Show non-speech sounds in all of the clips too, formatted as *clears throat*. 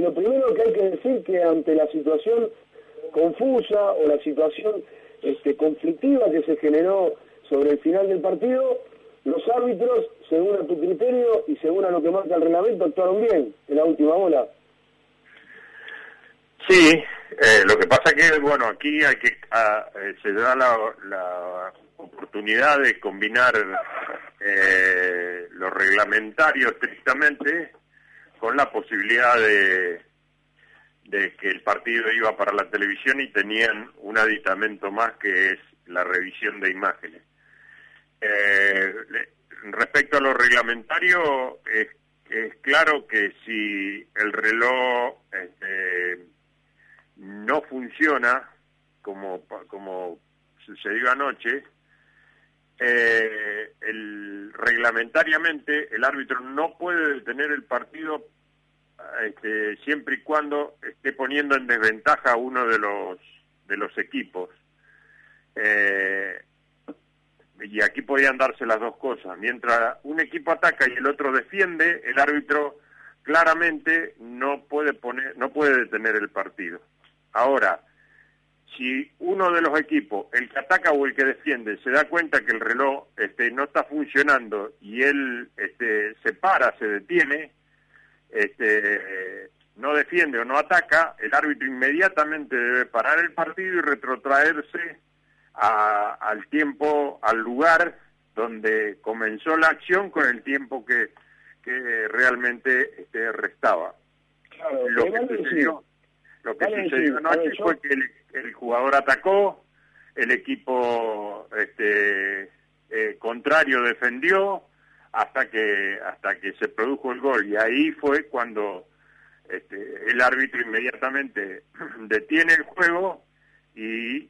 y lo primero que hay que decir que ante la situación confusa o la situación este, conflictiva que se generó sobre el final del partido, los árbitros, según a tu criterio y según a lo que marca el reglamento, actuaron bien en la última bola. Sí, eh, lo que pasa que, bueno, aquí hay que eh, se da la, oportunidad de combinar eh, lo reglamentario estrictamente con la posibilidad de, que el partido iba para la televisión y tenían un aditamento más que es la revisión de imágenes. Eh, respecto a lo reglamentario, es, claro que si el reloj este, no funciona como, como sucedió anoche, eh, el, reglamentariamente el árbitro no puede detener el partido este, siempre y cuando esté poniendo en desventaja a uno de los de los equipos. Eh, y aquí podían darse las dos cosas. Mientras un equipo ataca y el otro defiende, el árbitro claramente no puede poner, no puede detener el partido. Ahora, si uno de los equipos, el que ataca o el que defiende, se da cuenta que el reloj este, no está funcionando y él este, se para, se detiene, este, no defiende o no ataca, el árbitro inmediatamente debe parar el partido y retrotraerse al tiempo, al lugar donde comenzó la acción con el tiempo que, que realmente este, restaba. lo, que sucedió, lo que sucedió anoche fue que el, jugador atacó, el equipo este, eh, contrario defendió hasta que hasta que se produjo el gol. Y ahí fue cuando este, el árbitro inmediatamente *clears throat* detiene el juego y eh,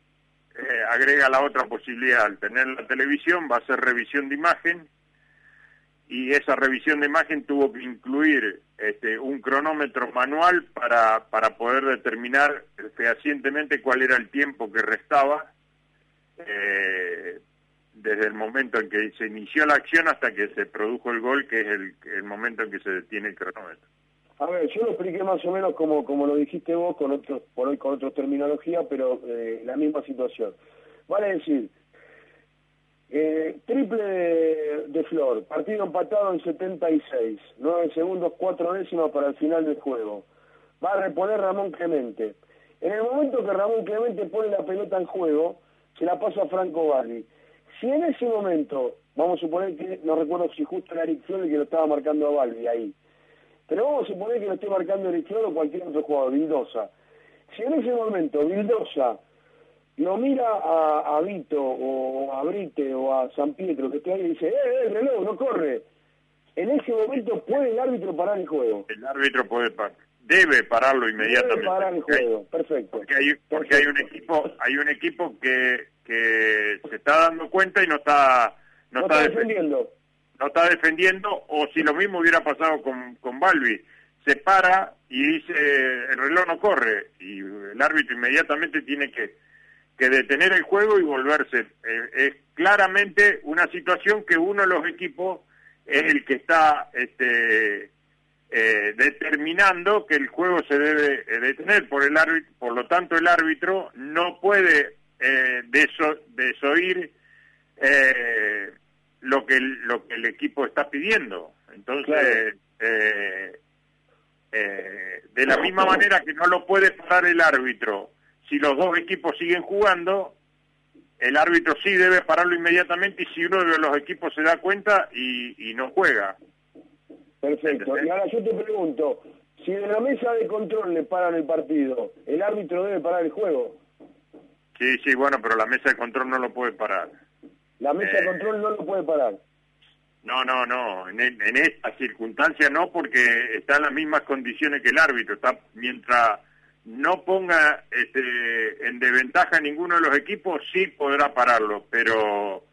agrega la otra posibilidad, al tener la televisión va a ser revisión de imagen. Y esa revisión de imagen tuvo que incluir este, un cronómetro manual para, para poder determinar fehacientemente cuál era el tiempo que restaba eh, desde el momento en que se inició la acción hasta que se produjo el gol, que es el, momento en que se detiene el cronómetro. A ver, yo lo expliqué más o menos como, como lo dijiste vos, con otros, por hoy con otra terminología, pero eh, la misma situación. Vale decir, eh, triple de, Flor, partido empatado en 76, 9 segundos, 4 décimas para el final del juego. Va a reponer Ramón Clemente. En el momento que Ramón Clemente pone la pelota en juego, se la pasa a Franco Barri. Si en ese momento, vamos a suponer que, no recuerdo si justo era Eric Flores que lo estaba marcando a Balbi ahí, pero vamos a suponer que lo esté marcando el o cualquier otro jugador, Vildosa. Si en ese momento Vildosa lo mira a, Vito o a Brite o a San Pietro que está ahí y dice, ¡eh, eh, el reloj, no corre! En ese momento puede el árbitro parar el juego. El árbitro puede parar debe pararlo inmediatamente. Debe parar el juego, perfecto. Porque hay, porque hay un equipo, hay un equipo que, que se está dando cuenta y no está, no, está, defendiendo no está defendiendo, o si lo mismo hubiera pasado con, con Balbi, se para y dice, el reloj no corre, y el árbitro inmediatamente tiene que, que detener el juego y volverse. Eh, es claramente una situación que uno de los equipos es el que está este, eh, determinando que el juego se debe eh, detener por el árbitro, por lo tanto el árbitro no puede eh, desoír eh, lo que el, lo que el equipo está pidiendo. Entonces, eh, eh, de la misma manera que no lo puede parar el árbitro, si los dos equipos siguen jugando, el árbitro sí debe pararlo inmediatamente y si uno de los equipos se da cuenta y, no juega. Perfecto. Y ahora yo te pregunto, si en la mesa de control le paran el partido, ¿el árbitro debe parar el juego? Sí, sí, bueno, pero la mesa de control no lo puede parar. La mesa de eh, control no lo puede parar. No, no, no. En, en esta circunstancia no, porque está en las mismas condiciones que el árbitro. Está mientras no ponga este, en desventaja ninguno de los equipos, sí podrá pararlo. Pero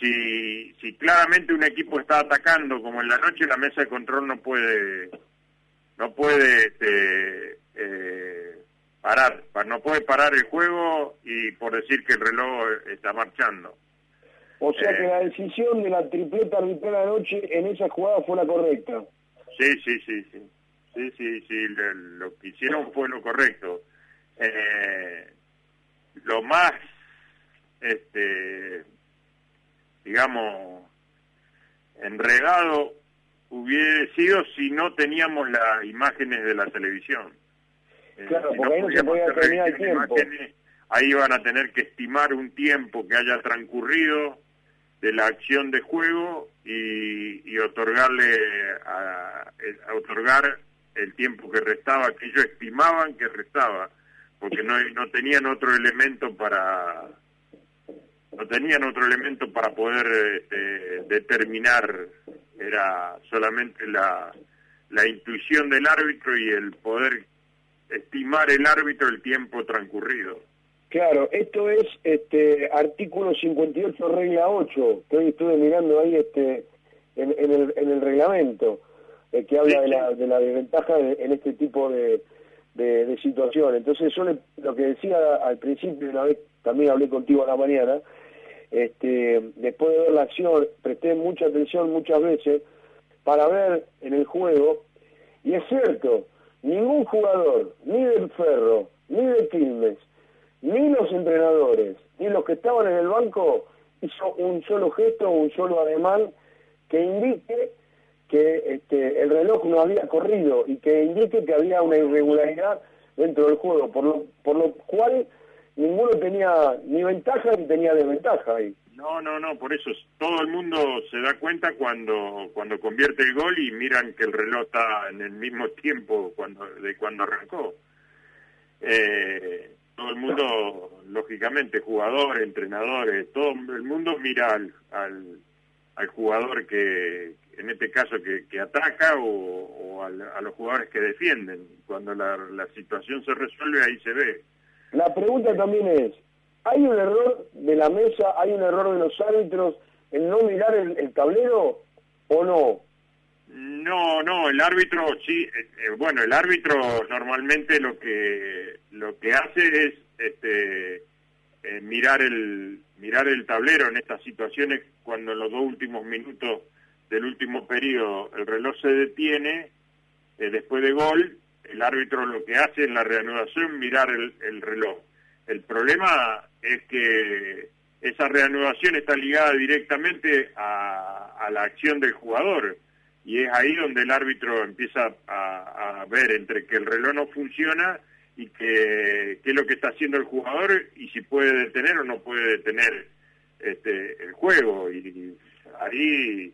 si, si claramente un equipo está atacando, como en la noche, la mesa de control no puede, no puede este, eh, parar, no puede parar el juego y por decir que el reloj está marchando. O sea que la decisión de la tripleta arbitral anoche en esa jugada fue la correcta. Sí, sí, sí, sí. sí, sí, sí, lo, que hicieron fue lo correcto. Eh, lo más, este, digamos, enredado hubiera sido si no teníamos las imágenes de la televisión. Eh, claro, porque ahí no se podía terminar el tiempo. ahí van a tener que estimar un tiempo que haya transcurrido de la acción de juego y, otorgarle a, otorgar el tiempo que restaba, que ellos estimaban que restaba, porque no, no tenían otro elemento para no tenían otro elemento para poder este, determinar, era solamente la, la intuición del árbitro y el poder estimar el árbitro el tiempo transcurrido. Claro, esto es este artículo 58, regla 8, que hoy estuve mirando ahí este en, el, en el reglamento, eh, que habla de, la, de la desventaja en este tipo de, de, situaciones. Entonces yo lo que decía al principio, una vez también hablé contigo a la mañana, este, después de ver la acción, presté mucha atención muchas veces para ver en el juego, y es cierto, ningún jugador, ni del Ferro, ni de Quilmes, ni los entrenadores, ni los que estaban en el banco hizo un solo gesto, un solo ademán que indique que este, el reloj no había corrido y que indique que había una irregularidad dentro del juego, por lo, por lo cual ninguno tenía ni ventaja ni tenía desventaja ahí. No, no, no, por eso todo el mundo se da cuenta cuando cuando convierte el gol y miran que el reloj está en el mismo tiempo cuando de cuando arrancó. Eh, todo el mundo, lógicamente, jugadores, entrenadores, todo el mundo mira al, al, jugador que, en este caso, que, ataca o, a, los jugadores que defienden. Cuando la, situación se resuelve, ahí se ve. La pregunta también es, ¿hay un error de la mesa, hay un error de los árbitros en no mirar el, tablero o no? No, no, el árbitro sí, eh, eh, bueno, el árbitro normalmente lo que lo que hace es este, eh, mirar el mirar el tablero en estas situaciones cuando en los dos últimos minutos del último periodo el reloj se detiene después de gol el árbitro lo que hace en la reanudación mirar el, reloj el problema es que esa reanudación está ligada directamente a, la acción del jugador y es ahí donde el árbitro empieza a, a ver entre que el reloj no funciona y que, qué es lo que está haciendo el jugador y si puede detener o no puede detener este, el juego. Y ahí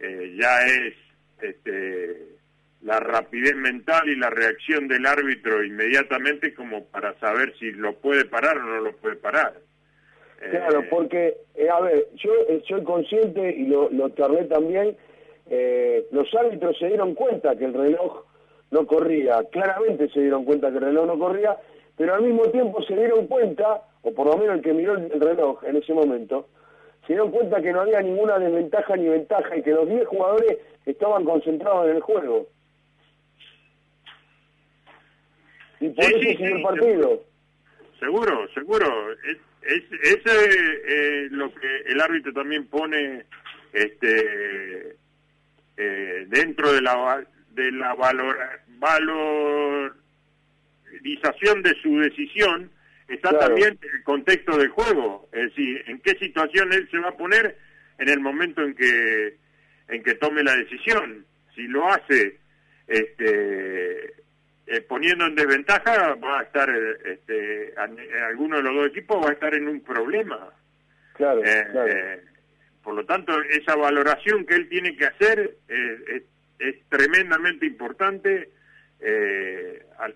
eh, ya es este, la rapidez mental y la reacción del árbitro inmediatamente como para saber si lo puede parar o no lo puede parar. Claro, eh, porque, eh, a ver, yo soy consciente y lo, lo charlé también, los árbitros se dieron cuenta que el reloj no corría. Claramente se dieron cuenta que el reloj no corría, pero al mismo tiempo se dieron cuenta, o por lo menos el que miró el reloj en ese momento, se dieron cuenta que no había ninguna desventaja ni ventaja y que los 10 jugadores estaban concentrados en el juego. Y por eso siguió el partido. Seguro, seguro. Es, es, ese eh, lo que el árbitro también pone este eh, dentro de la de la valor, valorización de su decisión está también el contexto del juego, es decir, en qué situación él se va a poner en el momento en que en que tome la decisión. Si lo hace este, eh, poniendo en desventaja, va a estar, este, alguno de los dos equipos va a estar en un problema. Claro, eh, eh, por lo tanto, esa valoración que él tiene que hacer es es tremendamente importante eh, al,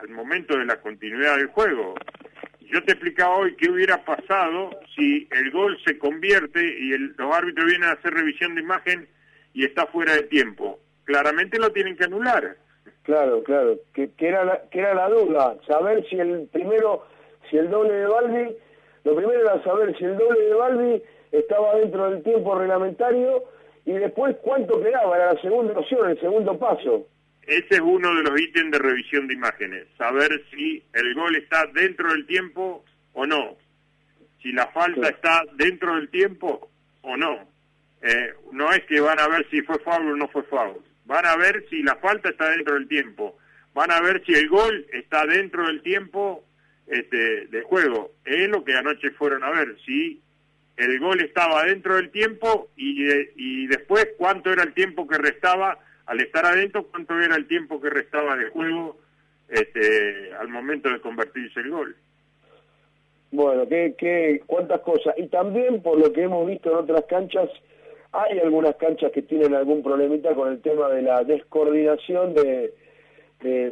al, momento de la continuidad del juego. Yo te explicaba hoy qué hubiera pasado si el gol se convierte y el, los árbitros vienen a hacer revisión de imagen y está fuera de tiempo. Claramente lo tienen que anular. Claro, claro, que, que era la, que era la duda, saber si el primero, si el doble de Balbi, lo primero era saber si el doble de Balbi estaba dentro del tiempo reglamentario y después cuánto quedaba, era la segunda opción, el segundo paso. Ese es uno de los ítems de revisión de imágenes, saber si el gol está dentro del tiempo o no, si la falta está dentro del tiempo o no. Eh, no es que van a ver si fue foul o no fue foul, van a ver si la falta está dentro del tiempo, van a ver si el gol está dentro del tiempo este, de juego. Es lo que anoche fueron a ver, si el gol estaba dentro del tiempo y, después cuánto era el tiempo que restaba al estar adentro, cuánto era el tiempo que restaba de juego este, al momento de convertirse el gol. Bueno, ¿qué, qué, cuántas cosas. Y también, por lo que hemos visto en otras canchas, hay algunas canchas que tienen algún problemita con el tema de la descoordinación de,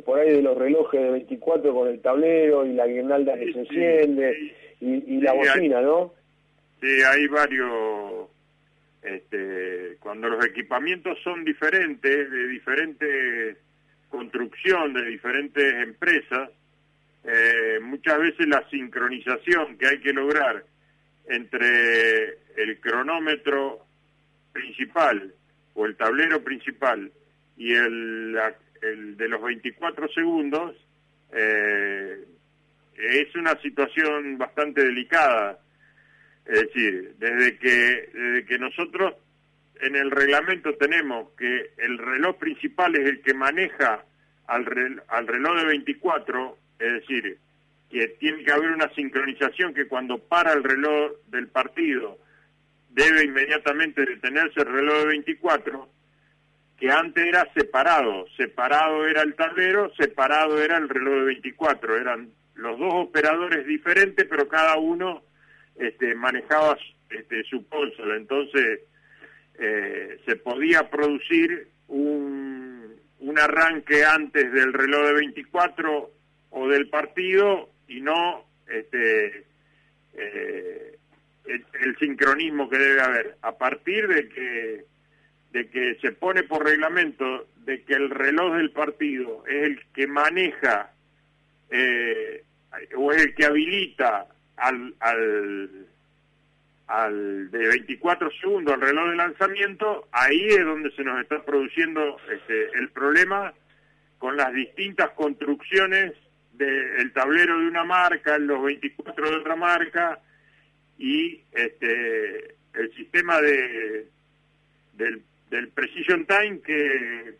por ahí de los relojes de 24 con el tablero y la guirnalda que se enciende y, la bocina, ¿no? Sí, hay varios, este, cuando los equipamientos son diferentes, de diferente construcción, de diferentes empresas, eh, muchas veces la sincronización que hay que lograr entre el cronómetro principal o el tablero principal y el, el de los 24 segundos eh, es una situación bastante delicada. Es decir, desde que, desde que nosotros en el reglamento tenemos que el reloj principal es el que maneja al, al reloj de 24, es decir, que tiene que haber una sincronización que cuando para el reloj del partido debe inmediatamente detenerse el reloj de 24, que antes era separado, separado era el tablero, separado era el reloj de 24, eran los dos operadores diferentes, pero cada uno este, manejaba este, su consola, entonces eh, se podía producir un, un arranque antes del reloj de 24 o del partido y no este, eh, el, sincronismo que debe haber. A partir de que, de que se pone por reglamento de que el reloj del partido es el que maneja eh, o es el que habilita al, al, al de 24 segundos al reloj de lanzamiento, ahí es donde se nos está produciendo este, el problema con las distintas construcciones del tablero de una marca, los 24 de otra marca, y este, el sistema de del, del precision time que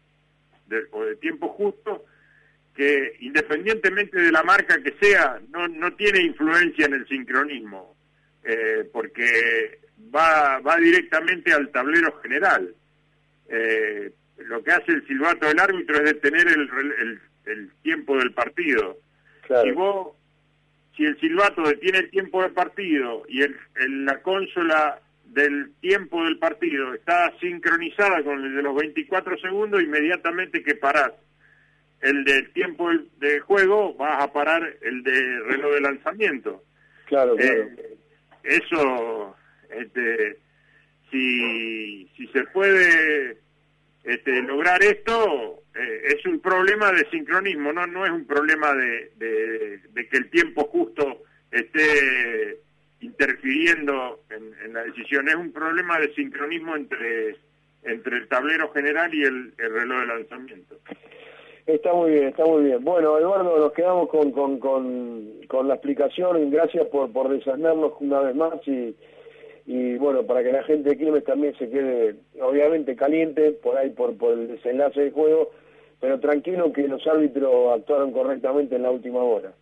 o de tiempo justo que independientemente de la marca que sea no no tiene influencia en el sincronismo eh, porque va va directamente al tablero general. Eh, lo que hace el silbato del árbitro es detener el, el, el tiempo del partido. Si vos si el silbato detiene el tiempo del partido y el, la consola del tiempo del partido está sincronizada con el de los 24 segundos, inmediatamente que parás el del tiempo de juego, vas a parar el de reloj de lanzamiento. Claro, claro. Eh, eso, este, si, si se puede este, lograr esto eh, es un problema de sincronismo, no no es un problema de, de, que el tiempo justo esté interfiriendo en, la decisión, es un problema de sincronismo entre, entre el tablero general y el, reloj de lanzamiento. Está muy bien, está muy bien. Bueno, Eduardo, nos quedamos con, con, con, con la explicación. Gracias por, por desasnarnos una vez más y y bueno, para que la gente de Quilmes también se quede, obviamente, caliente por ahí por, por el desenlace del juego, pero tranquilo que los árbitros actuaron correctamente en la última hora.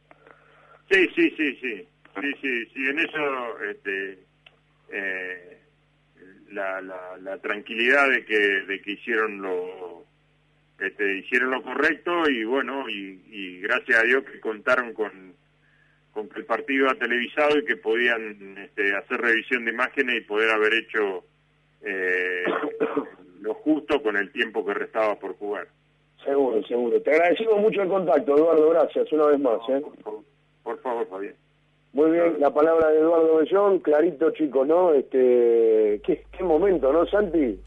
Sí, sí, sí, sí, sí, sí, sí, en eso, este, eh, la, la, la, tranquilidad de que, de que hicieron lo, este, hicieron lo correcto y bueno, y, y gracias a Dios que contaron con con que el partido era televisado y que podían este, hacer revisión de imágenes y poder haber hecho eh, lo justo con el tiempo que restaba por jugar. Seguro, seguro. Te agradecemos mucho el contacto, Eduardo, gracias una vez más. ¿eh? Por, favor, Fabián. Muy bien, la palabra de Eduardo Bellón, clarito chico, ¿no? Este, qué, qué momento, ¿no, Santi?